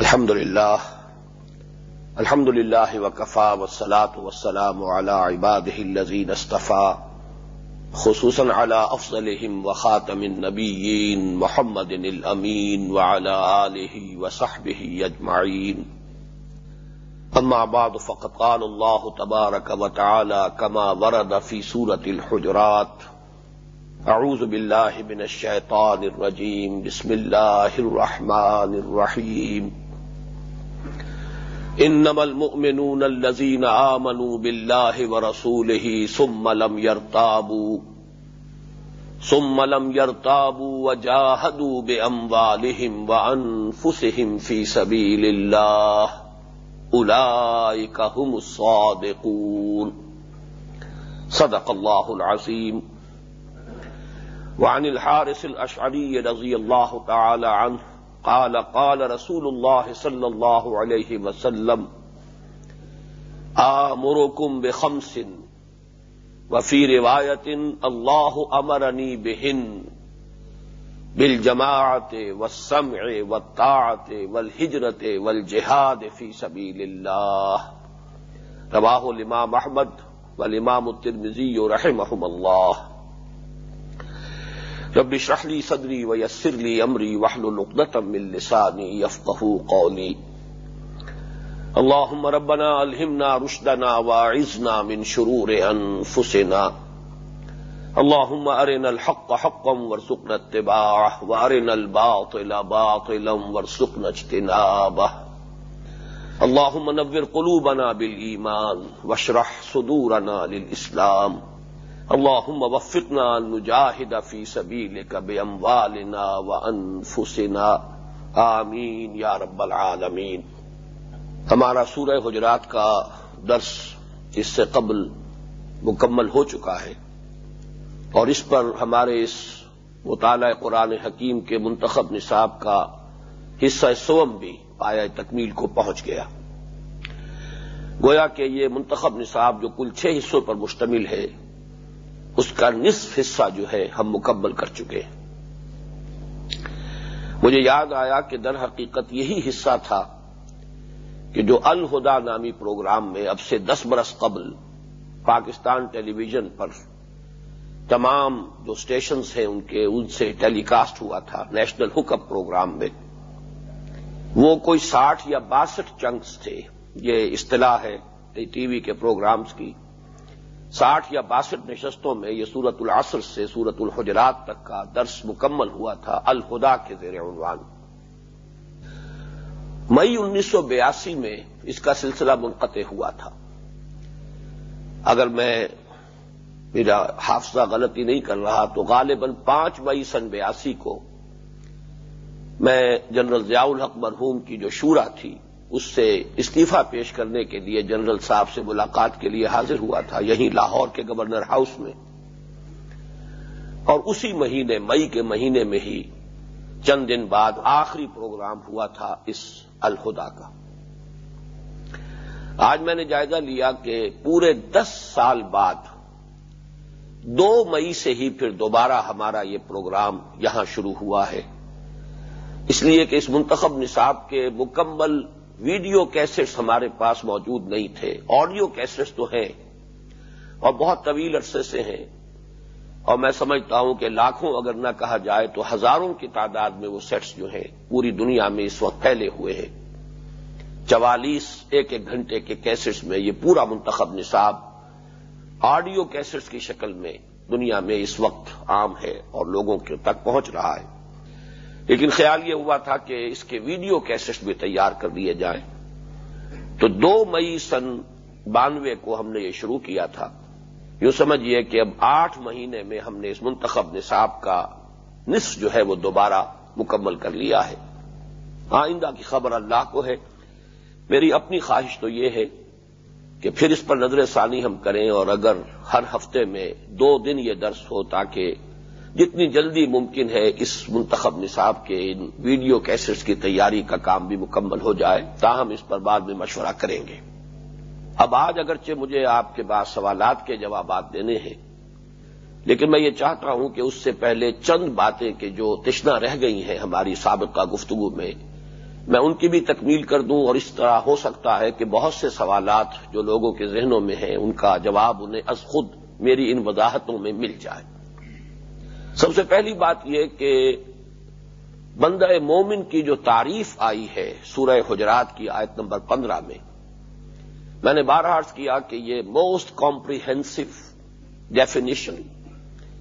الحمد لله الحمد لله وكفى والصلاة والسلام على عباده الذين اصطفى خصوصا على أفضلهم وخاتم النبيين محمد الأمين وعلى آله وصحبه يجمعين أما بعد، فقد قال الله تبارك وتعالى كما ورد في سورة الحجرات أعوذ بالله من الشيطان الرجيم بسم الله الرحمن الرحيم انما المؤمنون الذين آمنوا بالله ورسوله ثم لم يرتابوا، ثم لم يرتابوا وجاهدوا بأموالهم وأنفسهم في سبيل الله، أولئك هم الصادقون. صدق الله العظيم. وعن الحارس الأشعري رضي الله تعالى عنه قال قال رسول الله صلى الله عليه وسلم آمركم بخمس وفي رواية الله أمرني بهن بالجماعة والسمع والطاعة والهجرة والجهاد في سبيل الله رواه الإمام أحمد والإمام الترمذي رحمهم الله رب اشرح لي صدري ويسر لي امري واحلل عقدة من لساني يفقهوا قولي. اللهم ربنا الهمنا رشدنا واعذنا من شرور انفسنا اللهم ارنا الحق حقا وارزقنا اتباعه وارنا الباطل باطلا وارزقنا اجتنابه. اللهم نور قلوبنا بالايمان واشرح صدورنا للاسلام اللهم وفقنا نجاهد في سبيلك بأموالنا وأنفسنا آمین یا رب العالمین۔ ہمارا سورہ حجرات کا درس اس سے قبل مکمل ہو چکا ہے اور اس پر ہمارے اس مطالعہ قرآن حکیم کے منتخب نصاب کا حصہ سوم بھی پایا تکمیل کو پہنچ گیا۔ گویا کہ یہ منتخب نصاب جو کل چھ حصوں پر مشتمل ہے اس کا نصف حصہ جو ہے ہم مکمل کر چکے ہیں۔ مجھے یاد آیا کہ در حقیقت یہی حصہ تھا کہ جو الہدا نامی پروگرام میں اب سے دس برس قبل پاکستان ٹیلی ویژن پر تمام جو اسٹیشنز ہیں ان کے ان سے ٹیلی کاسٹ ہوا تھا، نیشنل ہک اپ پروگرام میں، وہ کوئی ساٹھ یا باسٹھ چنکس تھے۔ یہ اصطلاح ہے ٹی وی کے پروگرامز کی۔ ساٹھ یا باسٹھ نشستوں میں یہ سورت العصر سے سورت الحجرات تک کا درس مکمل ہوا تھا الہدا کے زیر عنوان۔ مئی انیس سو بیاسی میں اس کا سلسلہ منقطع ہوا تھا۔ اگر میں میرا حافظہ غلطی نہیں کر رہا تو غالباً پانچ مئی سن بیاسی کو میں جنرل ضیاء الحق مرحوم کی جو شورا تھی اس سے استعفی پیش کرنے کے لیے جنرل صاحب سے ملاقات کے لیے حاضر ہوا تھا یہیں لاہور کے گورنر ہاؤس میں۔ اور اسی مہینے مئی کے مہینے میں ہی چند دن بعد آخری پروگرام ہوا تھا اس الہدا کا۔ آج میں نے جائزہ لیا کہ پورے دس سال بعد دو مئی سے ہی پھر دوبارہ ہمارا یہ پروگرام یہاں شروع ہوا ہے۔ اس لیے کہ اس منتخب نصاب کے مکمل ویڈیو کیسٹس ہمارے پاس موجود نہیں تھے، آڈیو کیسٹس تو ہیں اور بہت طویل عرصے سے ہیں۔ اور میں سمجھتا ہوں کہ لاکھوں اگر نہ کہا جائے تو ہزاروں کی تعداد میں وہ سیٹس جو ہیں پوری دنیا میں اس وقت پھیلے ہوئے ہیں۔ چوالیس ایک ایک گھنٹے کے کیسٹس میں یہ پورا منتخب نصاب آڈیو کیسٹس کی شکل میں دنیا میں اس وقت عام ہے اور لوگوں کے تک پہنچ رہا ہے۔ لیکن خیال یہ ہوا تھا کہ اس کے ویڈیو کیسٹ بھی تیار کر دیے جائیں۔ تو دو مئی سن بانوے کو ہم نے یہ شروع کیا تھا۔ یوں سمجھیے کہ اب آٹھ مہینے میں ہم نے اس منتخب نصاب کا نصف جو ہے وہ دوبارہ مکمل کر لیا ہے۔ آئندہ کی خبر اللہ کو ہے۔ میری اپنی خواہش تو یہ ہے کہ پھر اس پر نظر ثانی ہم کریں اور اگر ہر ہفتے میں دو دن یہ درس ہو تاکہ جتنی جلدی ممکن ہے اس منتخب نصاب کے ان ویڈیو کیسٹس کی تیاری کا کام بھی مکمل ہو جائے، تاہم اس پر بعد میں مشورہ کریں گے۔ اب آج اگرچہ مجھے آپ کے بعد سوالات کے جوابات دینے ہیں، لیکن میں یہ چاہتا ہوں کہ اس سے پہلے چند باتیں کہ جو تشنا رہ گئی ہیں ہماری سابقہ گفتگو میں میں ان کی بھی تکمیل کر دوں اور اس طرح ہو سکتا ہے کہ بہت سے سوالات جو لوگوں کے ذہنوں میں ہیں، ان کا جواب انہیں از خود میری ان وضاحتوں میں مل جائے۔ سب سے پہلی بات یہ کہ بندہ مومن کی جو تعریف آئی ہے سورہ حجرات کی آیت نمبر پندرہ میں میں نے بار عرض کیا کہ یہ موسٹ کمپریہنسو ڈیفینیشن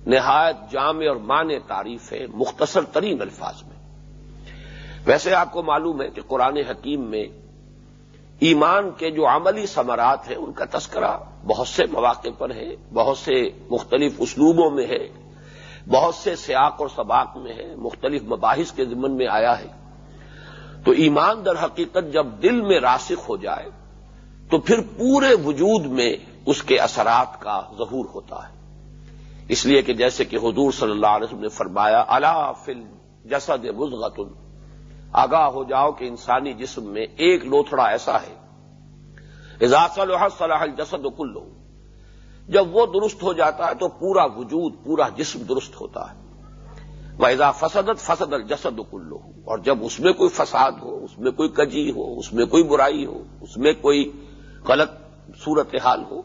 نہایت جامع اور معنی تعریف ہے مختصر ترین الفاظ میں۔ ویسے آپ کو معلوم ہے کہ قرآن حکیم میں ایمان کے جو عملی ثمرات ہیں، ان کا تذکرہ بہت سے مواقع پر ہے، بہت سے مختلف اسلوبوں میں ہے۔ بہت سے سیاق اور سباق میں ہے، مختلف مباحث کے ذمن میں آیا ہے۔ تو ایمان در حقیقت جب دل میں راسخ ہو جائے، تو پھر پورے وجود میں اس کے اثرات کا ظہور ہوتا ہے۔ اس لیے کہ جیسے کہ حضور صلی اللہ علیہ وسلم نے فرمایا اللہ فل جسد مزغت آگاہ ہو جاؤ کہ انسانی جسم میں ایک لوتھڑا ایسا ہے۔ اضافہ صلاح الجسد کلو جب وہ درست ہو جاتا ہے تو پورا وجود، پورا جسم درست ہوتا ہے۔ وہ فسدت فسد الجسد کلو اور جب اس میں کوئی فساد ہو، اس میں کوئی کجی ہو، اس میں کوئی برائی ہو، اس میں کوئی غلط صورت حال ہو،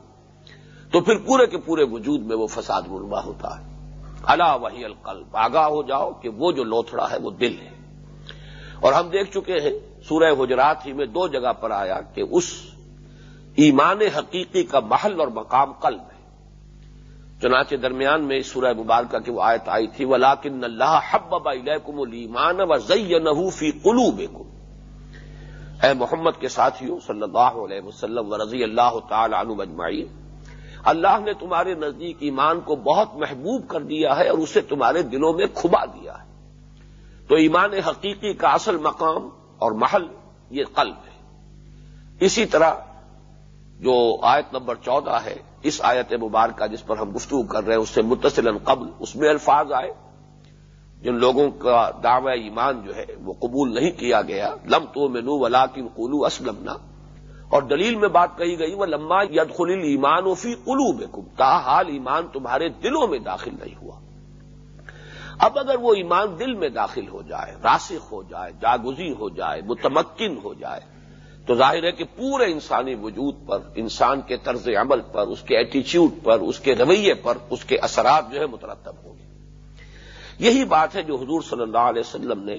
تو پھر پورے کے پورے وجود میں وہ فساد مربع ہوتا ہے۔ اللہ وحی القلب۔ آگاہ ہو جاؤ کہ وہ جو لوتھڑا ہے وہ دل ہے۔ اور ہم دیکھ چکے ہیں، سورہ حجرات ہی میں دو جگہ پر آیا کہ اس ایمان حقیقی کا محل اور مقام قلب ہے۔ چنانچہ درمیان میں سورہ مبارکہ کی وہ آیت آئی تھی ولاکن اللہ حب کم المان و زئی فی قلو اے محمد کے ساتھیوں، صلی اللہ علیہ وسلم و رضی اللہ تعالی عنہ مجمعین اللہ نے تمہارے نزدیک ایمان کو بہت محبوب کر دیا ہے اور اسے تمہارے دلوں میں کھبا دیا ہے۔ تو ایمان حقیقی کا اصل مقام اور محل یہ قلب ہے۔ اسی طرح جو آیت نمبر چودہ ہے، اس آیت مبارکہ جس پر ہم گفتگو کر رہے ہیں، اس سے متصل قبل اس میں الفاظ آئے۔ جن لوگوں کا دعوی ایمان جو ہے، وہ قبول نہیں کیا گیا۔ لم تو میں نو ولا کن قلو اسلم اور دلیل میں بات کہی گئی وہ لما ید خلیل ایمان وفی قلو بے کم حال ایمان تمہارے دلوں میں داخل نہیں ہوا۔ اب اگر وہ ایمان دل میں داخل ہو جائے، راسخ ہو جائے جاگزی ہو جائے، متمکن ہو جائے تو ظاہر ہے کہ پورے انسانی وجود پر، انسان کے طرز عمل پر، اس کے ایٹیچیوڈ پر، اس کے رویے پر، اس کے اثرات جو ہے مترتب ہوں گے۔ یہی بات ہے جو حضور صلی اللہ علیہ وسلم نے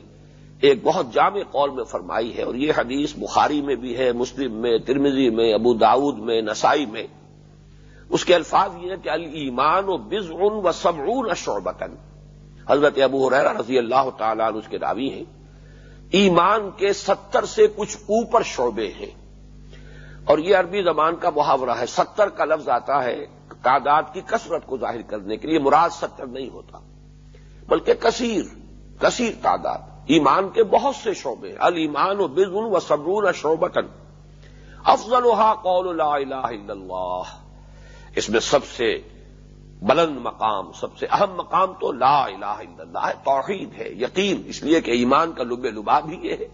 ایک بہت جامع قول میں فرمائی ہے اور یہ حدیث بخاری میں بھی ہے، مسلم میں ترمزی میں، ابو داود میں، نسائی میں۔ اس کے الفاظ یہ ہے کہ المان و بز ان و سبعون حضرت ابو حریرہ رضی اللہ تعالیٰ اس کے راوی ہیں۔ ایمان کے ستر سے کچھ اوپر شعبے ہیں۔ اور یہ عربی زبان کا محاورہ ہے۔ ستر کا لفظ آتا ہے تعداد کی کثرت کو ظاہر کرنے کے لیے، مراد ستر نہیں ہوتا، بلکہ کثیر کثیر تعداد۔ ایمان کے بہت سے شعبے المان و بزن و صبرون شعبتن افضل قول لا الہ الا اللہ۔ اس میں سب سے بلند مقام، سب سے اہم مقام تو لا الہ الا اللہ ہے، توحید ہے، یقین، اس لیے کہ ایمان کا لب لباب ہی یہ ہے۔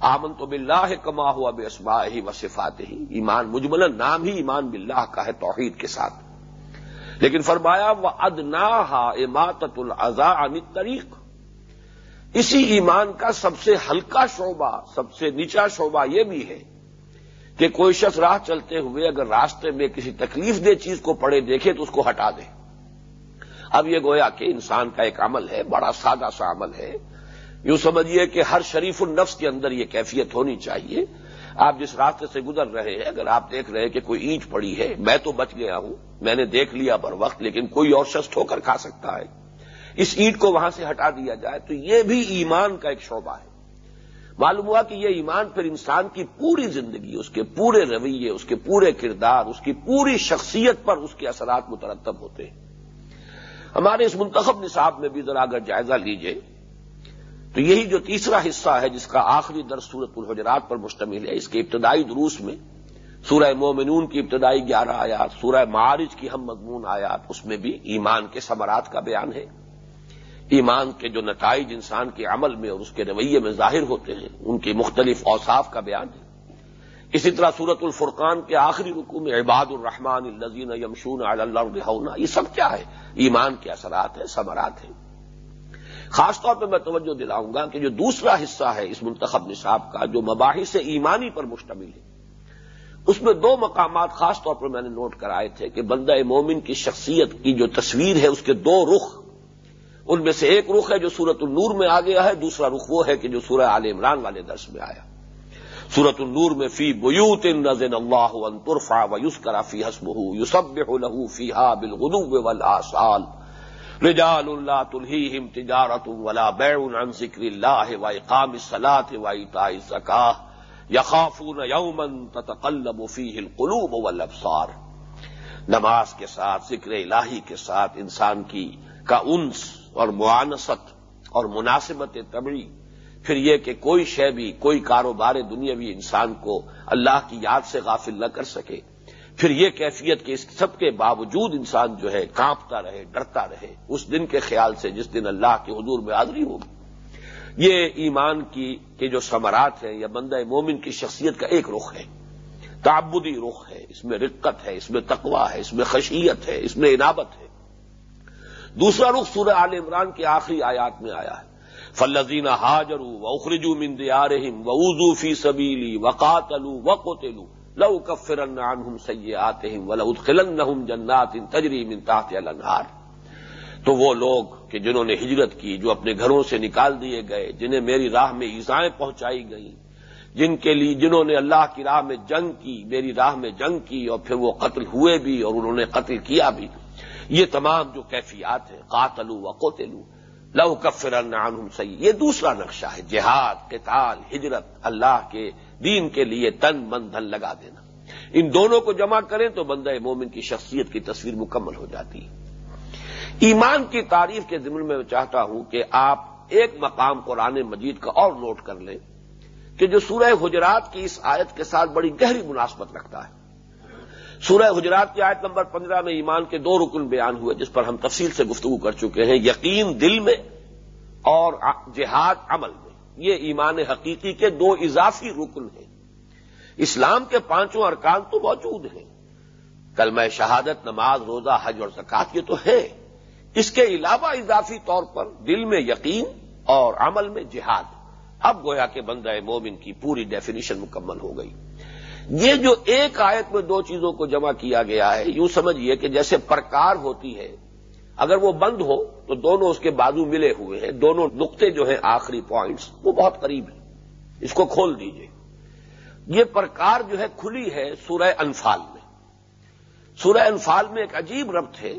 آمن تو بلّہ کما ہوا بے اسما ہی و صفات ہی ایمان مجمل نام ہی ایمان باللہ کا ہے، توحید کے ساتھ۔ لیکن فرمایا وہ ادنا اماط الزا طریق اسی ایمان کا سب سے ہلکا شعبہ، سب سے نیچا شعبہ یہ بھی ہے کہ کوئی شخص راہ چلتے ہوئے اگر راستے میں کسی تکلیف دہ چیز کو پڑے دیکھے تو اس کو ہٹا دے۔ اب یہ گویا کہ انسان کا ایک عمل ہے، بڑا سادہ سا عمل ہے۔ یوں سمجھیے کہ ہر شریف النفس کے اندر یہ کیفیت ہونی چاہیے۔ آپ جس راستے سے گزر رہے ہیں، اگر آپ دیکھ رہے ہیں کہ کوئی اینٹ پڑی ہے، میں تو بچ گیا ہوں، میں نے دیکھ لیا بر وقت، لیکن کوئی اور شخص ٹھوکر کھا سکتا ہے۔ اس اینٹ کو وہاں سے ہٹا دیا جائے تو یہ بھی ایمان کا ایک شعبہ ہے۔ معلوم ہوا کہ یہ ایمان پھر انسان کی پوری زندگی، اس کے پورے رویے، اس کے پورے کردار، اس کی پوری شخصیت پر اس کے اثرات مترتب ہوتے ہیں۔ ہمارے اس منتخب نصاب میں بھی ذرا اگر جائزہ لیجیے، تو یہی جو تیسرا حصہ ہے جس کا آخری در سورت الحجرات پر مشتمل ہے، اس کے ابتدائی دروس میں، سورہ مومنون کی ابتدائی گیارہ آیات، سورہ معارج کی ہم مضمون آیات، اس میں بھی ایمان کے ثمرات کا بیان ہے۔ ایمان کے جو نتائج انسان کے عمل میں اور اس کے رویے میں ظاہر ہوتے ہیں، ان کے مختلف اوصاف کا بیان ہے۔ اسی طرح سورت الفرقان کے آخری رکو میں عباد الرحمان الزین یمشون اللہ یہ سب کیا ہے؟ ایمان کے اثرات ہیں، ثمرات ہیں۔ خاص طور پہ میں توجہ دلاؤں گا کہ جو دوسرا حصہ ہے اس منتخب نصاب کا، جو مباحث ایمانی پر مشتمل ہے۔ اس میں دو مقامات خاص طور پر میں نے نوٹ کرائے تھے کہ بندہ مومن کی شخصیت کی جو تصویر ہے، اس کے دو رخ ان میں سے ایک رخ ہے جو سورت النور میں آ گیا ہے، دوسرا رخ وہ ہے کہ جو سورہ عال عمران والے درس میں آیا۔ سورت النور میں فی بیوت ان نزن اللہ ان ترفا و یوس کرا فی حسب یوسب لہو فی ہا بالغدو والآصال۔ رجال اللہ تلہیہم تجارت ولا بیع عن ذکر اللہ و اقام الصلاة و ایتاء الزکاہ یخافون یومن تتقلب فیہ القلوب والابصار۔ نماز کے ساتھ، ذکر الہی کے ساتھ انسان کی کا انس اور معانست اور مناسبت طبعی پھر یہ کہ کوئی شے بھی، کوئی کاروبار دنیاوی انسان کو اللہ کی یاد سے غافل نہ کر سکے۔ پھر یہ کیفیت کہ اس سب کے باوجود انسان جو ہے کانپتا رہے، ڈرتا رہے، اس دن کے خیال سے جس دن اللہ کے حضور میں حاضری ہوگی۔ یہ ایمان کی کے جو ثمرات ہیں یا بندہ مومن کی شخصیت کا ایک رخ ہے۔ تعبدی رخ ہے، اس میں رقت ہے، اس میں تقوا ہے، اس میں خشیت ہے، اس میں انابت ہے۔ دوسرا رخ سورہ عال عمران کے آخری آیات میں آیا ہے۔ فلزین حاجر و اخرجو مند آرہم و اردو فی سبیلی و قاتلو و قتلو لو کفرن عنہم سیئاتہم و جنات تجری من تحت الانہار تو وہ لوگ کہ جنہوں نے ہجرت کی، جو اپنے گھروں سے نکال دیے گئے، جنہیں میری راہ میں ایزائیں پہنچائی گئیں، جن کے لیے، جنہوں نے اللہ کی راہ میں جنگ کی، میری راہ میں جنگ کی اور پھر وہ قتل ہوئے بھی اور انہوں نے قتل کیا بھی۔ یہ تمام جو کیفیات ہیں قاتلو و قوتلو لو کفر عنہم سی یہ دوسرا نقشہ ہے، جہاد، قتال، ہجرت، اللہ کے، دین کے لیے تن من دھن لگا دینا۔ ان دونوں کو جمع کریں تو بندہ مومن کی شخصیت کی تصویر مکمل ہو جاتی۔ ہے ایمان کی تعریف کے ضمن میں چاہتا ہوں کہ آپ ایک مقام قرآن مجید کا اور نوٹ کر لیں کہ جو سورہ حجرات کی اس آیت کے ساتھ بڑی گہری مناسبت رکھتا ہے۔ سورہ حجرات کی آیت نمبر پندرہ میں ایمان کے دو رکن بیان ہوئے، جس پر ہم تفصیل سے گفتگو کر چکے ہیں، یقین دل میں اور جہاد عمل میں۔ یہ ایمان حقیقی کے دو اضافی رکن ہیں۔ اسلام کے پانچوں ارکان تو موجود ہیں۔ کل میں شہادت، نماز، روزہ، حج اور زکات یہ تو ہے اس کے علاوہ اضافی طور پر دل میں یقین اور عمل میں جہاد۔ اب گویا کہ بندہ مومن کی پوری ڈیفینیشن مکمل ہو گئی۔ یہ جو ایک آیت میں دو چیزوں کو جمع کیا گیا ہے، یوں سمجھیے کہ جیسے پرکار ہوتی ہے، اگر وہ بند ہو تو دونوں اس کے بازو ملے ہوئے ہیں، دونوں نقطے جو ہیں آخری پوائنٹس وہ بہت قریب ہیں۔ اس کو کھول دیجیے۔ یہ پرکار جو ہے کھلی ہے سورہ انفال میں۔ سورہ انفال میں ایک عجیب ربط ہے۔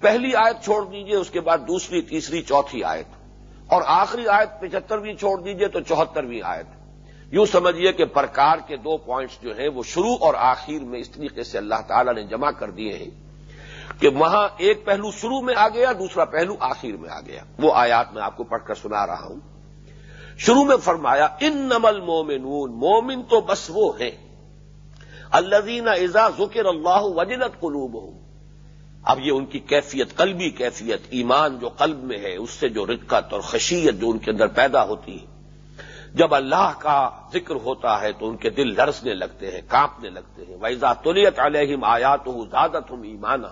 پہلی آیت چھوڑ دیجیے، اس کے بعد دوسری، تیسری، چوتھی آیت۔ اور آخری آیت پچہترویں چھوڑ دیجیے تو چوہترویں آیت۔ یوں سمجھیے کہ پرکار کے دو پوائنٹس جو ہیں وہ شروع اور آخر میں اس طریقے سے اللہ تعالی نے جمع کر دیے ہیں کہ وہاں ایک پہلو شروع میں آ گیا، دوسرا پہلو آخر میں آ گیا۔ وہ آیات میں آپ کو پڑھ کر سنا رہا ہوں۔ شروع میں فرمایا ان نمل مومنون مومن تو بس وہ ہیں۔ اللہ ازا ذکر اللہ وجلت قلوب ہوں اب یہ ان کی کیفیت، قلبی کیفیت، ایمان جو قلب میں ہے، اس سے جو رقت اور خشیت جو ان کے اندر پیدا ہوتی ہے۔ جب اللہ کا ذکر ہوتا ہے تو ان کے دل لرسنے لگتے ہیں، کانپنے لگتے ہیں۔ ویزا تولیت علیہم آیات ہوں زیادت ہوں ایمانا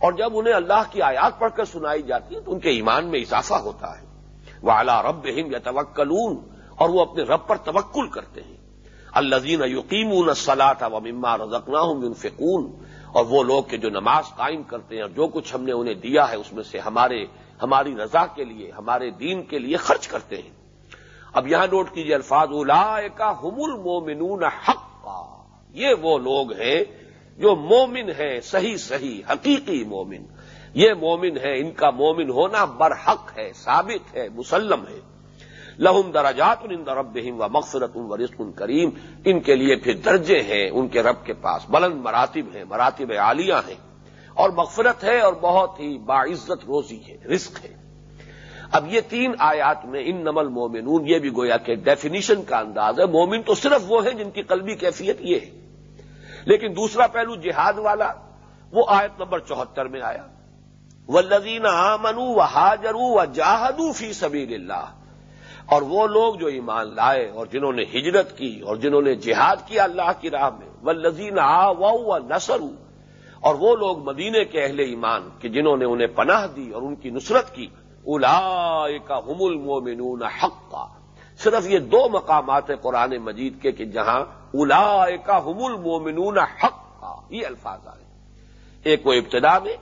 اور جب انہیں اللہ کی آیات پڑھ کر سنائی جاتی ہے تو ان کے ایمان میں اضافہ ہوتا ہے۔ وہ اعلیٰ رب ہم اور وہ اپنے رب پر توکل کرتے ہیں۔ الزین یقین سلاط و مما رزقنا ہوں اور وہ لوگ کہ جو نماز قائم کرتے ہیں اور جو کچھ ہم نے انہیں دیا ہے، اس میں سے ہمارے، ہماری رضا کے لیے، ہمارے دین کے لیے خرچ کرتے ہیں۔ اب یہاں نوٹ کیجیے الفاظ الا کا المومنون حق یہ وہ لوگ ہیں جو مومن ہے صحیح صحیح، حقیقی مومن۔ یہ مومن ہے ان کا مومن ہونا برحق ہے، ثابت ہے، مسلم ہے۔ لہم دراجات ان رب و مغفرت و رسق کریم۔ ان کے لیے پھر درجے ہیں ان کے رب کے پاس۔ بلند مراتب ہیں، مراتب عالیہ ہیں۔ اور مغفرت ہے اور بہت ہی باعزت روزی ہے، رزق ہے۔ اب یہ تین آیات میں ان نمل مومنون یہ بھی گویا کہ ڈیفینیشن کا انداز ہے، مومن تو صرف وہ ہیں جن کی قلبی کیفیت یہ ہے۔ لیکن دوسرا پہلو جہاد والا، وہ آیت نمبر چوہتر میں آیا۔ و لذین و حاجرو و جاہدو فی سبیل اللہ اور وہ لوگ جو ایمان لائے اور جنہوں نے ہجرت کی اور جنہوں نے جہاد کیا اللہ کی راہ میں وہ آ و نسر اور وہ لوگ مدینے کے اہل ایمان کہ جنہوں نے انہیں پناہ دی اور ان کی نصرت کی۔ الا ہم المومنون حق کا صرف یہ دو مقامات قرآن مجید کے کہ جہاں الا کا ہم المومنون حق کا یہ الفاظ آئے ایک وہ ابتدا میں،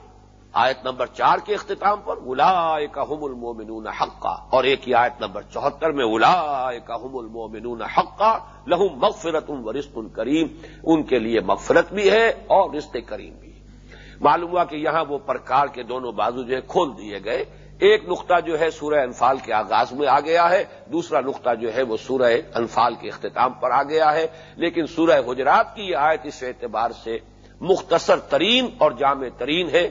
آیت نمبر چار کے اختتام پر الا کا ہم المومنون حق کا اور ایک ہی آیت نمبر چوہتر میں الا کا ہم المومنون حق کا لہم مغفرت و رست کریم۔ ان کے لیے مغفرت بھی ہے اور رشتے کریم بھی معلوم ہوا کہ یہاں وہ پرکار کے دونوں بازو جو ہے کھول دیے گئے۔ ایک نقطہ جو ہے سورہ انفال کے آغاز میں آ گیا ہے، دوسرا نقطہ جو ہے وہ سورہ انفال کے اختتام پر آ گیا ہے۔ لیکن سورہ حجرات کی یہ آیت اس اعتبار سے مختصر ترین اور جامع ترین ہے۔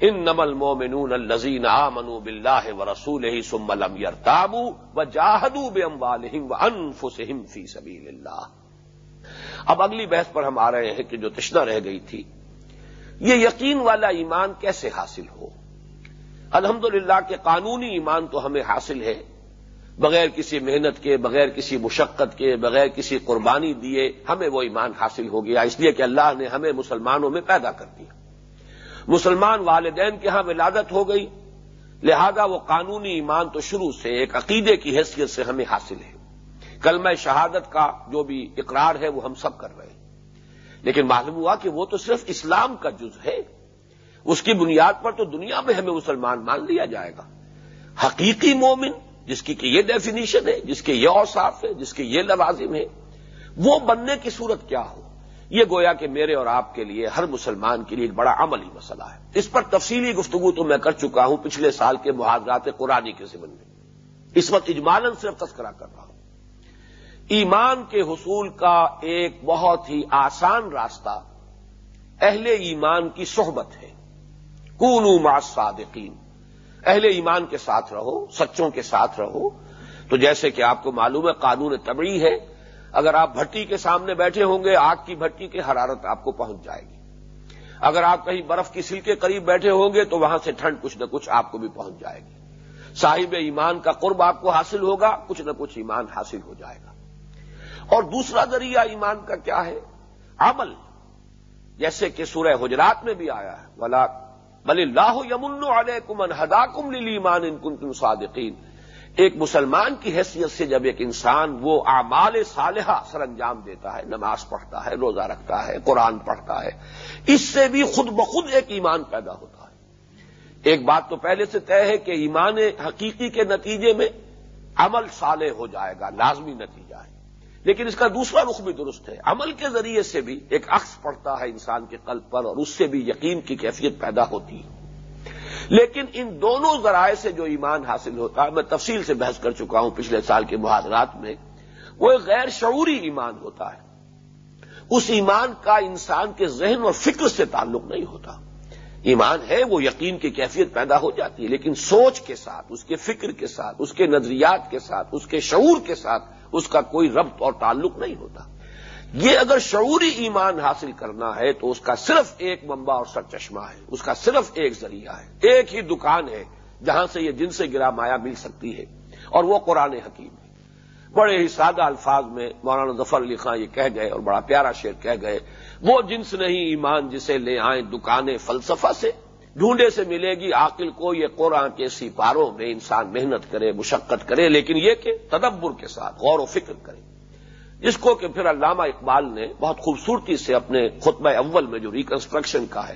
ان نمل مومنون الزین آ منو بلّہ و رسول ہی سملم یر تابو و جاہدو بے اموالہم و انفسہم فی سبیل اللہ۔ اب اگلی بحث پر ہم آ رہے ہیں کہ جو تشنہ رہ گئی تھی، یہ یقین والا ایمان کیسے حاصل ہو؟ الحمد کے قانونی ایمان تو ہمیں حاصل ہے۔ بغیر کسی محنت کے، بغیر کسی مشقت کے، بغیر کسی قربانی دیے ہمیں وہ ایمان حاصل ہو گیا۔ اس لیے کہ اللہ نے ہمیں مسلمانوں میں پیدا کر دیا۔ مسلمان والدین کے ہاں ولادت ہو گئی۔ لہذا وہ قانونی ایمان تو شروع سے، ایک عقیدے کی حیثیت سے ہمیں حاصل ہے۔ کلمہ شہادت کا جو بھی اقرار ہے وہ ہم سب کر رہے ہیں۔ لیکن معلوم ہوا کہ وہ تو صرف اسلام کا جز ہے۔ اس کی بنیاد پر تو دنیا میں ہمیں مسلمان مان لیا جائے گا۔ حقیقی مومن، جس کی کہ یہ ڈیفینیشن ہے، جس کے یہ اوصاف ہے جس کے یہ لوازم ہے وہ بننے کی صورت کیا ہو؟ یہ گویا کہ میرے اور آپ کے لیے ہر مسلمان کے لیے ایک بڑا عملی مسئلہ ہے۔ اس پر تفصیلی گفتگو تو میں کر چکا ہوں پچھلے سال کے محاذرات قرآنی کے ضمن میں۔ اس وقت اجمالن صرف تذکرہ کر رہا ہوں۔ ایمان کے حصول کا ایک بہت ہی آسان راستہ اہل ایمان کی صحبت ہے۔ کونو ما صادقین اہل ایمان کے ساتھ رہو، سچوں کے ساتھ رہو۔ تو جیسے کہ آپ کو معلوم ہے، قانون تبڑی ہے۔ اگر آپ بھٹی کے سامنے بیٹھے ہوں گے، آگ کی بھٹی کی حرارت آپ کو پہنچ جائے گی۔ اگر آپ کہیں برف کی سل کے قریب بیٹھے ہوں گے، تو وہاں سے ٹھنڈ کچھ نہ کچھ آپ کو بھی پہنچ جائے گی۔ صاحب ایمان کا قرب آپ کو حاصل ہوگا، کچھ نہ کچھ ایمان حاصل ہو جائے گا۔ اور دوسرا ذریعہ ایمان کا کیا ہے؟ عمل۔ جیسے کہ سورہ حجرات میں بھی آیا ہے، ولا بل اللہ یمن علیکم ان ہداکم لیمان ان کنتم صادقین۔ ایک مسلمان کی حیثیت سے جب ایک انسان وہ اعمال صالحہ سر انجام دیتا ہے، نماز پڑھتا ہے، روزہ رکھتا ہے، قرآن پڑھتا ہے، اس سے بھی خود بخود ایک ایمان پیدا ہوتا ہے۔ ایک بات تو پہلے سے طے ہے کہ ایمان حقیقی کے نتیجے میں عمل صالح ہو جائے گا، لازمی نتیجہ ہے۔ لیکن اس کا دوسرا رخ بھی درست ہے۔ عمل کے ذریعے سے بھی ایک عکس پڑتا ہے انسان کے قلب پر اور اس سے بھی یقین کی کیفیت پیدا ہوتی ہے۔ لیکن ان دونوں ذرائع سے جو ایمان حاصل ہوتا ہے، میں تفصیل سے بحث کر چکا ہوں پچھلے سال کے محاذرات میں، وہ ایک غیر شعوری ایمان ہوتا ہے۔ اس ایمان کا انسان کے ذہن اور فکر سے تعلق نہیں ہوتا۔ ایمان ہے، وہ یقین کی کیفیت پیدا ہو جاتی ہے، لیکن سوچ کے ساتھ، اس کے فکر کے ساتھ، اس کے نظریات کے ساتھ، اس کے شعور کے ساتھ اس کا کوئی ربط اور تعلق نہیں ہوتا۔ یہ اگر شعوری ایمان حاصل کرنا ہے تو اس کا صرف ایک ممبا اور سر چشمہ ہے، اس کا صرف ایک ذریعہ ہے، ایک ہی دکان ہے جہاں سے یہ جن سے گرا مایا مل سکتی ہے، اور وہ قرآن حکیم ہے۔ بڑے ہی سادہ الفاظ میں مولانا ظفر علی خان یہ کہہ گئے اور بڑا پیارا شعر کہہ گئے، وہ جنس نہیں ایمان جسے لے آئیں دکانیں فلسفہ سے۔ ڈھونڈے سے ملے گی، عاقل کو یہ قرآن کے سپاروں میں انسان محنت کرے، مشقت کرے، لیکن یہ کہ تدبر کے ساتھ غور و فکر کرے۔ جس کو کہ پھر علامہ اقبال نے بہت خوبصورتی سے اپنے خطبہ اول میں جو ریکنسٹرکشن کا ہے،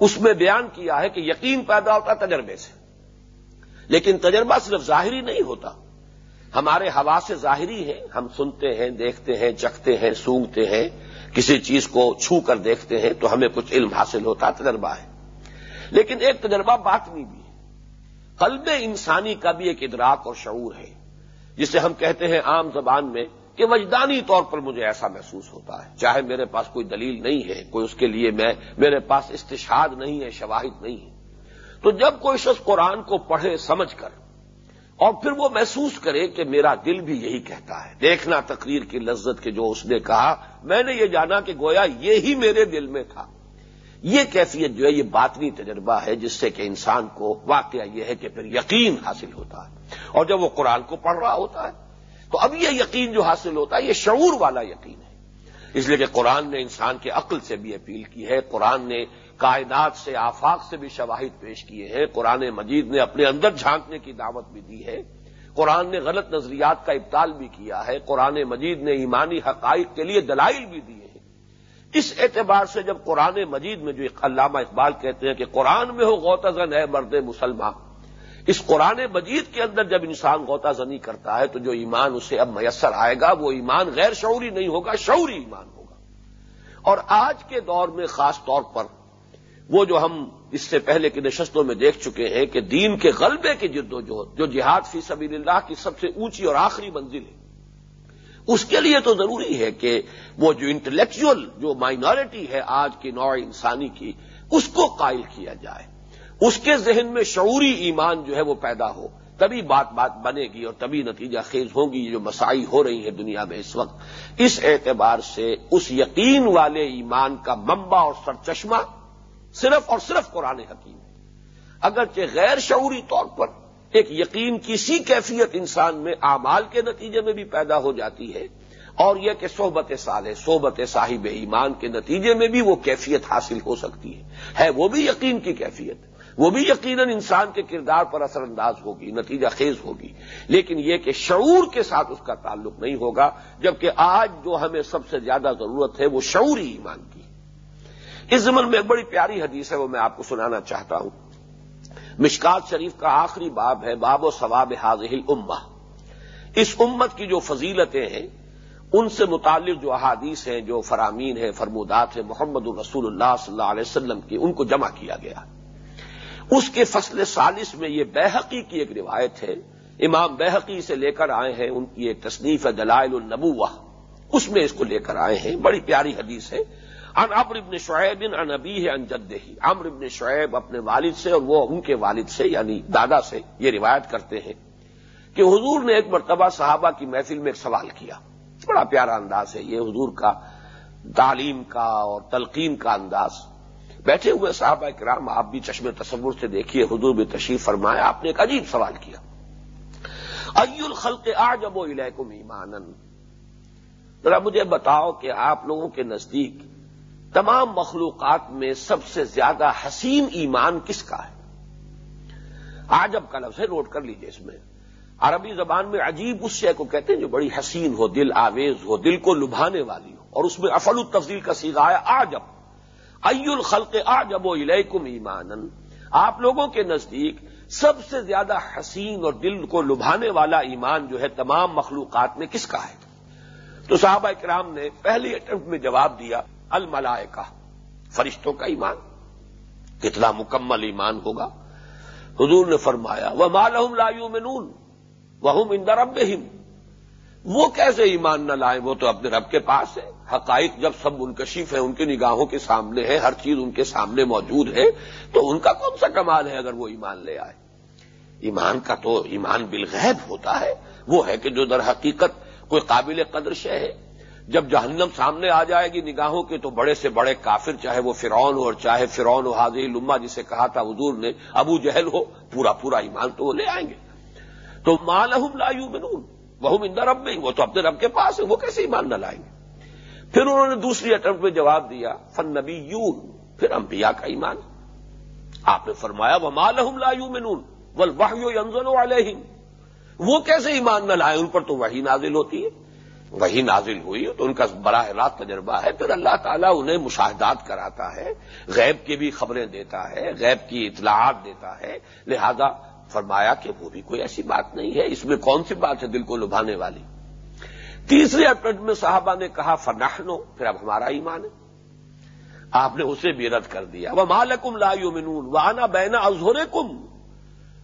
اس میں بیان کیا ہے کہ یقین پیدا ہوتا تجربے سے۔ لیکن تجربہ صرف ظاہری نہیں ہوتا۔ ہمارے ہوا سے ظاہری ہے، ہم سنتے ہیں، دیکھتے ہیں، چکھتے ہیں، سونگتے ہیں، کسی چیز کو چھو کر دیکھتے ہیں تو ہمیں کچھ علم حاصل ہوتا، تجربہ ہے۔ لیکن ایک تجربہ باطنی بھی ہے۔ قلب انسانی کا بھی ایک ادراک اور شعور ہے، جسے ہم کہتے ہیں عام زبان میں کہ وجدانی طور پر مجھے ایسا محسوس ہوتا ہے۔ چاہے میرے پاس کوئی دلیل نہیں ہے، کوئی اس کے لیے میں، میرے پاس استشاد نہیں ہے، شواہد نہیں ہے۔ تو جب کوئی شخص قرآن کو پڑھے، سمجھ کر، اور پھر وہ محسوس کرے کہ میرا دل بھی یہی کہتا ہے۔ دیکھنا تقریر کی لذت کے جو اس نے کہا، میں نے یہ جانا کہ گویا یہی میرے دل میں تھا۔ یہ کیفیت جو ہے، یہ باطنی تجربہ ہے جس سے کہ انسان کو واقعہ یہ ہے کہ پھر یقین حاصل ہوتا ہے۔ اور جب وہ قرآن کو پڑھ رہا ہوتا ہے، تو اب یہ یقین جو حاصل ہوتا ہے، یہ شعور والا یقین ہے۔ اس لیے کہ قرآن نے انسان کے عقل سے بھی اپیل کی ہے، قرآن نے کائنات سے، آفاق سے بھی شواہد پیش کیے ہیں۔ قرآن مجید نے اپنے اندر جھانکنے کی دعوت بھی دی ہے۔ قرآن نے غلط نظریات کا ابتال بھی کیا ہے۔ قرآن مجید نے ایمانی حقائق کے لیے دلائل بھی دیے ہیں اس اعتبار سے جب قرآن مجید میں جو علامہ اقبال کہتے ہیں کہ قرآن میں ہو غوطن ہے مرد مسلمان، اس قرآن مجید کے اندر جب انسان غوطہ زنی کرتا ہے تو جو ایمان اسے اب میسر آئے گا، وہ ایمان غیر شعوری نہیں ہوگا، شعوری ایمان ہوگا۔ اور آج کے دور میں خاص طور پر وہ جو ہم اس سے پہلے کی نشستوں میں دیکھ چکے ہیں کہ دین کے غلبے کی جد و جہد، جو جہاد فی سبیل اللہ کی سب سے اونچی اور آخری منزل ہے اس کے لیے تو ضروری ہے کہ وہ جو انٹلیکچل جو مائنارٹی ہے آج کی نوع انسانی کی، اس کو قائل کیا جائے۔ اس کے ذہن میں شعوری ایمان جو ہے وہ پیدا ہو۔ تبھی بات بات بنے گی اور تبھی نتیجہ خیز ہوگی جو مسائی ہو رہی ہے دنیا میں اس وقت۔ اس اعتبار سے اس یقین والے ایمان کا ممبا اور سرچشمہ صرف اور صرف قرآن حکیم ہے۔ اگرچہ غیر شعوری طور پر ایک یقین کسی کیفیت انسان میں اعمال کے نتیجے میں بھی پیدا ہو جاتی ہے اور یہ کہ صحبت سال صحبت صاحب ایمان کے نتیجے میں بھی وہ کیفیت حاصل ہو سکتی ہے۔ ہے وہ بھی یقین کی کیفیت۔ وہ بھی یقیناً انسان کے کردار پر اثر انداز ہوگی، نتیجہ خیز ہوگی۔ لیکن یہ کہ شعور کے ساتھ اس کا تعلق نہیں ہوگا، جبکہ آج جو ہمیں سب سے زیادہ ضرورت ہے وہ شعوری ایمان کی۔ اس زمن میں ایک بڑی پیاری حدیث ہے، وہ میں آپ کو سنانا چاہتا ہوں۔ مشکات شریف کا آخری باب ہے، باب و ثواب حاضل اما اس امت کی جو فضیلتیں ہیں، ان سے متعلق جو احادیث ہیں، جو فرامین ہیں، فرمودات ہیں، محمد الرسول اللہ صلی اللہ علیہ وسلم کی، ان کو جمع کیا گیا۔ اس کے فصل سالس میں یہ بحقی کی ایک روایت ہے۔ امام بحقی سے لے کر آئے ہیں، ان کی ایک تصنیف ہے دلائل النبوہ۔ اس میں اس کو لے کر آئے ہیں۔ بڑی پیاری حدیث ہے۔ ان امر ابن شعیب ان ابی ہے ان جد ہی امر ابن شعیب اپنے والد سے اور وہ ان کے والد سے یعنی دادا سے یہ روایت کرتے ہیں کہ حضور نے ایک مرتبہ صحابہ کی محفل میں ایک سوال کیا۔ بڑا پیارا انداز ہے، یہ حضور کا تعلیم کا اور تلقین کا انداز۔ بیٹھے ہوئے صحابہ کرام، آپ بھی چشم تصور سے دیکھیے، حضور بھی تشریف فرمایا آپ نے ایک عجیب سوال کیا۔ ای الخلق آجب و الیکم ایمانن ذرا مجھے بتاؤ کہ آپ لوگوں کے نزدیک تمام مخلوقات میں سب سے زیادہ حسین ایمان کس کا ہے؟ آج اب کا لفظ ہے نوٹ کر لیجیے اس میں۔ عربی زبان میں عجیب اس شے کو کہتے ہیں جو بڑی حسین ہو، دل آویز ہو، دل کو لبھانے والی ہو۔ اور اس میں افل التفضیل کا سیگا ہے آجب ای الخلق آجب و الیکم ایمان آپ لوگوں کے نزدیک سب سے زیادہ حسین اور دل کو لبھانے والا ایمان جو ہے تمام مخلوقات میں کس کا ہے؟ تو صحابہ کرام نے پہلی اٹمپٹ میں جواب دیا الملائکہ، فرشتوں کا ایمان۔ کتنا مکمل ایمان ہوگا؟ حضور نے فرمایا وہ مالحم لایو منون وہ اندر اب وہ کیسے ایمان نہ لائیں؟ وہ تو اپنے رب کے پاس ہے حقائق جب سب منکشف ہیں، ان کی نگاہوں کے سامنے ہے ہر چیز ان کے سامنے موجود ہے، تو ان کا کون سا کمال ہے اگر وہ ایمان لے آئے؟ ایمان کا تو ایمان بالغیب ہوتا ہے۔ وہ ہے کہ جو در حقیقت کوئی قابل قدر شے ہے۔ جب جہنم سامنے آ جائے گی نگاہوں کے تو بڑے سے بڑے کافر چاہے وہ فرعون ہو اور چاہے فرعون و حاضر لما جسے کہا تھا حضور نے، ابو جہل ہو، پورا پورا ایمان تو وہ لے آئیں گے۔ تو مالحم لا بنون وہ اندر رب میں وہ تو اپنے رب کے پاس ہے وہ کیسے ایمان نہ لائیں گے؟ پھر انہوں نے دوسری اٹمپٹ میں جواب دیا فن نبی یون پھر انبیاء کا ایمان۔ آپ نے فرمایا وہ مالحم لا منون ول واہ وہ کیسے ایمان نہ لائے ان پر تو وہی نازل ہوتی ہے۔ وہی نازل ہوئی تو ان کا براہ راست تجربہ ہے۔ پھر اللہ تعالیٰ انہیں مشاہدات کراتا ہے، غیب کی بھی خبریں دیتا ہے، غیب کی اطلاعات دیتا ہے۔ لہذا فرمایا کہ وہ بھی کوئی ایسی بات نہیں ہے۔ اس میں کون سی بات ہے دل کو لبھانے والی؟ تیسرے اپریٹ میں صاحبہ نے کہا فرناحنو پھر اب ہمارا ایمان ہے۔ آپ نے اسے بھی رد کر دیا۔ وہ مالکم لا یومنون وہ آنا بینا ازہر کم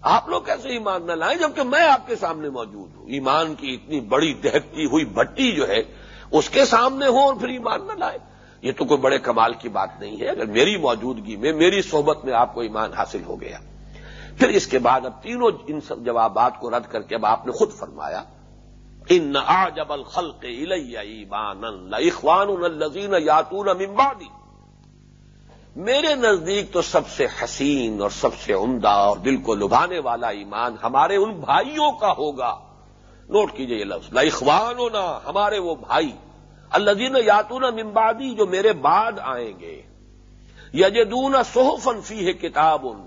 آپ لوگ کیسے ایمان نہ لائیں جبکہ میں آپ کے سامنے موجود ہوں؟ ایمان کی اتنی بڑی دہتی ہوئی بھٹی جو ہے، اس کے سامنے ہو اور پھر ایمان نہ لائیں۔ یہ تو کوئی بڑے کمال کی بات نہیں ہے۔ اگر میری موجودگی میں، میری صحبت میں آپ کو ایمان حاصل ہو گیا، پھر اس کے بعد اب تینوں ان سب جوابات کو رد کر کے اب آپ نے خود فرمایا، ان آجب الخلق ایمان اخوان الزین یاتون ممبادی میرے نزدیک تو سب سے حسین اور سب سے عمدہ اور دل کو لبھانے والا ایمان ہمارے ان بھائیوں کا ہوگا۔ نوٹ کیجیے یہ لفظ۔ لا اخوان ہونا ہمارے وہ بھائی۔ الزین یاتون ممبادی جو میرے بعد آئیں گے۔ یجدون صحفن فی ہے کتاب۔ ان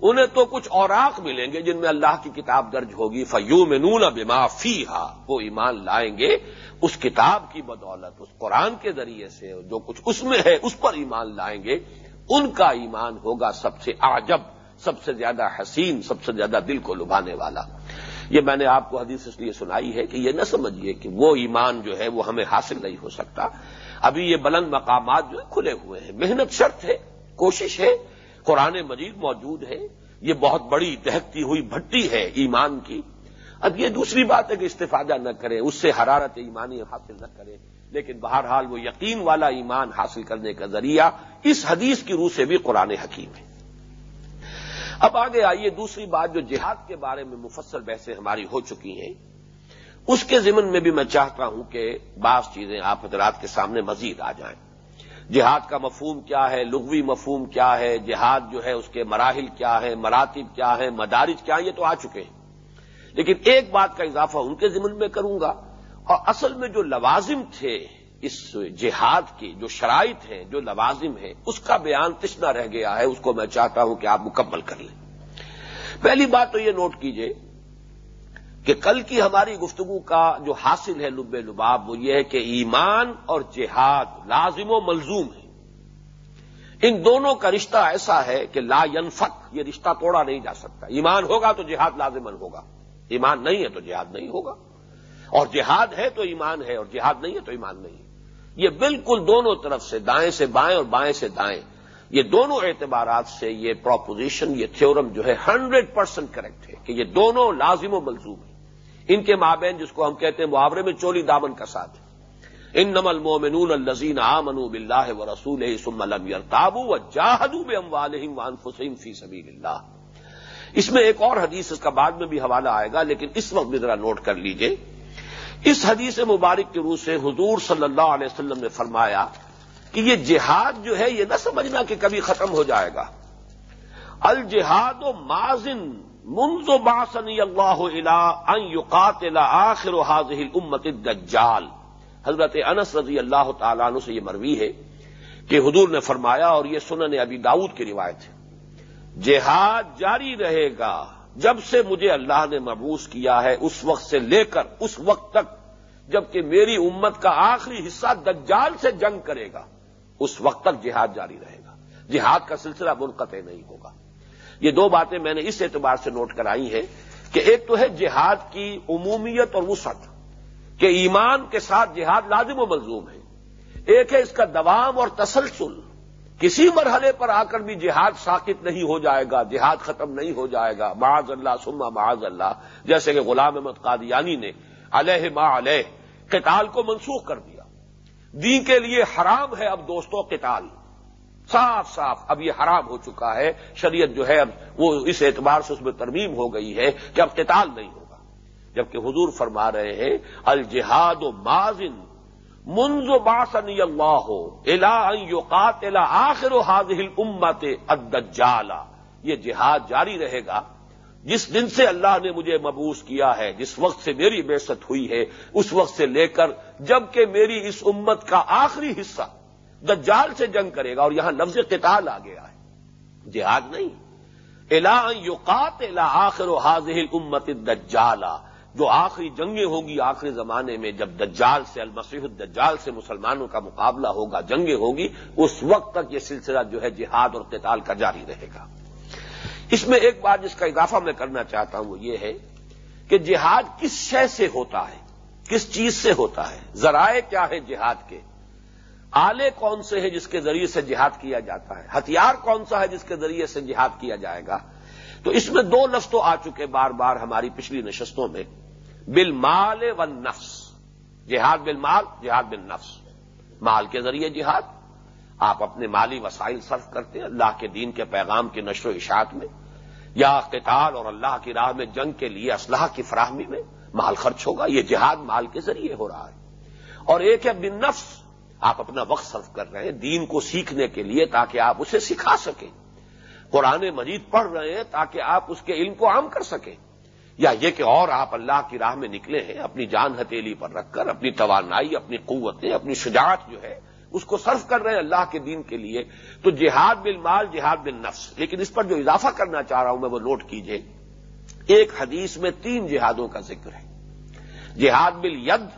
انہیں تو کچھ اوراق ملیں گے جن میں اللہ کی کتاب درج ہوگی۔ فیو میں نون بما فی ہا وہ ایمان لائیں گے اس کتاب کی بدولت، اس قرآن کے ذریعے سے، جو کچھ اس میں ہے، اس پر ایمان لائیں گے۔ ان کا ایمان ہوگا سب سے آجب سب سے زیادہ حسین، سب سے زیادہ دل کو لبھانے والا۔ یہ میں نے آپ کو حدیث اس لیے سنائی ہے کہ یہ نہ سمجھیے کہ وہ ایمان جو ہے وہ ہمیں حاصل نہیں ہو سکتا۔ ابھی یہ بلند مقامات جو ہے کھلے ہوئے ہیں۔ محنت شرط ہے، کوشش ہے، قرآن مجید موجود ہے۔ یہ بہت بڑی دہکتی ہوئی بھٹی ہے ایمان کی۔ اب یہ دوسری بات ہے کہ استفادہ نہ کرے اس سے حرارت ایمانی حاصل نہ کرے لیکن بہرحال وہ یقین والا ایمان حاصل کرنے کا ذریعہ اس حدیث کی روح سے بھی قرآن حکیم ہے۔ اب آگے آئیے دوسری بات جو جہاد کے بارے میں مفصل بحثیں ہماری ہو چکی ہیں۔ اس کے ضمن میں بھی میں چاہتا ہوں کہ بعض چیزیں آپ حضرات کے سامنے مزید آ جائیں۔ جہاد کا مفہوم کیا ہے؟ لغوی مفہوم کیا ہے؟ جہاد جو ہے اس کے مراحل کیا ہے مراتب کیا ہے مدارج کیا یہ تو آ چکے ہیں۔ لیکن ایک بات کا اضافہ ان کے ضمن میں کروں گا۔ اور اصل میں جو لوازم تھے اس جہاد کی جو شرائط ہیں، جو لوازم ہیں، اس کا بیان تشنا رہ گیا ہے، اس کو میں چاہتا ہوں کہ آپ مکمل کر لیں۔ پہلی بات تو یہ نوٹ کیجیے کہ کل کی ہماری گفتگو کا جو حاصل ہے لب لباب، وہ یہ ہے کہ ایمان اور جہاد لازم و ملزوم ہے ان دونوں کا رشتہ ایسا ہے کہ لا ینفق، یہ رشتہ توڑا نہیں جا سکتا۔ ایمان ہوگا تو جہاد لازمن ہوگا۔ ایمان نہیں ہے تو جہاد نہیں ہوگا۔ اور جہاد ہے تو ایمان ہے اور جہاد نہیں ہے تو ایمان نہیں ہے۔ یہ بالکل دونوں طرف سے دائیں سے بائیں اور بائیں سے دائیں۔ یہ دونوں اعتبارات سے یہ پروپوزیشن یہ تھیورم جو ہے ہنڈریڈ پرسینٹ کریکٹ ہے کہ یہ دونوں لازم و ملزوم ہیں۔ ان کے مابین جس کو ہم کہتے ہیں محاورے میں چولی دامن کا ساتھ ہے۔ ان نمل مومنون الزین آ منو بلّہ و رسول تابو و جاہدو بے ام فی سبیل اللہ اس میں ایک اور حدیث اس کا بعد میں بھی حوالہ آئے گا، لیکن اس وقت بھی ذرا نوٹ کر لیجیے۔ اس حدیث مبارک کے روح سے حضور صلی اللہ علیہ وسلم نے فرمایا کہ یہ جہاد جو ہے یہ نہ سمجھنا کہ کبھی ختم ہو جائے گا۔ الجہاد و مازن منز و باسنی اللہ یقات آخر و حاضل امت دجال حضرت انس رضی اللہ تعالیٰ عنہ سے یہ مروی ہے کہ حضور نے فرمایا اور یہ سنن ابی داود کی روایت ہے۔ جہاد جاری رہے گا۔ جب سے مجھے اللہ نے مبوس کیا ہے اس وقت سے لے کر اس وقت تک، جبکہ میری امت کا آخری حصہ دجال سے جنگ کرے گا، اس وقت تک جہاد جاری رہے گا۔ جہاد کا سلسلہ منقطع نہیں ہوگا۔ یہ دو باتیں میں نے اس اعتبار سے نوٹ کرائی ہیں کہ ایک تو ہے جہاد کی عمومیت اور وسعت، کہ ایمان کے ساتھ جہاد لازم و ملزوم ہے۔ ایک ہے اس کا دوام اور تسلسل۔ کسی مرحلے پر آ کر بھی جہاد ساکت نہیں ہو جائے گا، جہاد ختم نہیں ہو جائے گا۔ معاذ اللہ سما معاذ اللہ۔ جیسے کہ غلام احمد قادیانی نے علیہ ما علیہ قتال کو منسوخ کر دیا۔ دین کے لیے حرام ہے اب دوستوں قتال۔ صاف صاف اب یہ حرام ہو چکا ہے۔ شریعت جو ہے اب وہ اس اعتبار سے اس میں ترمیم ہو گئی ہے کہ اب قتال نہیں ہوگا۔ جبکہ حضور فرما رہے ہیں، الجہاد و مازن منز باسنی اللہ ہو یوقات الا آخر و حاضل امت ادجالا یہ جہاد جاری رہے گا. جس دن سے اللہ نے مجھے مبوس کیا ہے، جس وقت سے میری بےست ہوئی ہے، اس وقت سے لے کر جبکہ میری اس امت کا آخری حصہ دجال سے جنگ کرے گا اور یہاں لفظ قتال آ گیا ہے۔ جہاد نہیں۔ الا یوقات الا آخر و حاضل امت دجالا جو آخری جنگیں ہوگی آخری زمانے میں جب دجال سے المسیح الدجال سے مسلمانوں کا مقابلہ ہوگا، جنگیں ہوگی، اس وقت تک یہ سلسلہ جو ہے جہاد اور قتال کا جاری رہے گا۔ اس میں ایک بات جس کا اضافہ میں کرنا چاہتا ہوں وہ یہ ہے کہ جہاد کس شے سے ہوتا ہے؟ کس چیز سے ہوتا ہے؟ ذرائع کیا ہے جہاد کے؟ آلے کون سے ہیں جس کے ذریعے سے جہاد کیا جاتا ہے؟ ہتھیار کون سا ہے جس کے ذریعے سے جہاد کیا جائے گا؟ تو اس میں دو لفظ تو آ چکے بار بار ہماری پچھلی نشستوں میں۔ بل مال و نفس جہاد بل مال جہاد بل نفس مال کے ذریعے جہاد. آپ اپنے مالی وسائل صرف کرتے ہیں، اللہ کے دین کے پیغام کی نشر و اشاعت میں، یا قتال اور اللہ کی راہ میں جنگ کے لیے اسلحہ کی فراہمی میں مال خرچ ہوگا. یہ جہاد مال کے ذریعے ہو رہا ہے. اور ایک ہے بن نفس آپ اپنا وقت صرف کر رہے ہیں دین کو سیکھنے کے لیے تاکہ آپ اسے سکھا سکیں. قرآن مجید پڑھ رہے ہیں تاکہ آپ اس کے علم کو عام کر سکیں. یا یہ کہ اور آپ اللہ کی راہ میں نکلے ہیں، اپنی جان ہتیلی پر رکھ کر، اپنی توانائی، اپنی قوتیں، اپنی شجاعت جو ہے، اس کو صرف کر رہے ہیں اللہ کے دین کے لیے، تو جہاد بل مال جہاد بل نفس لیکن اس پر جو اضافہ کرنا چاہ رہا ہوں میں وہ نوٹ کیجیے، ایک حدیث میں تین جہادوں کا ذکر ہے۔ جہاد بل ید